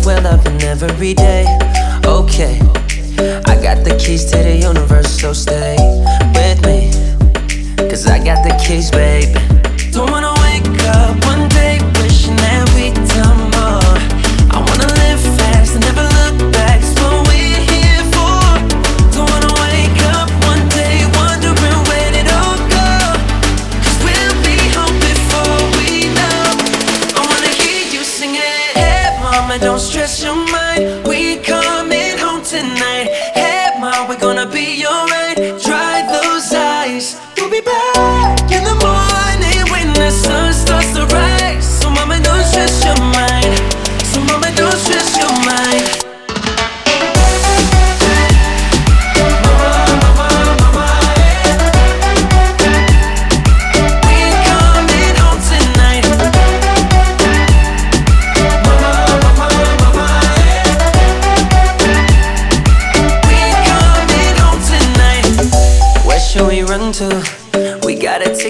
life we're loving every day. Okay, I got the keys to the universe, so stay with me. Cause I got the keys, baby. Mama, don't stress your mind. We coming home tonight. Hey, mom, we're gonna be alright.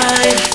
mind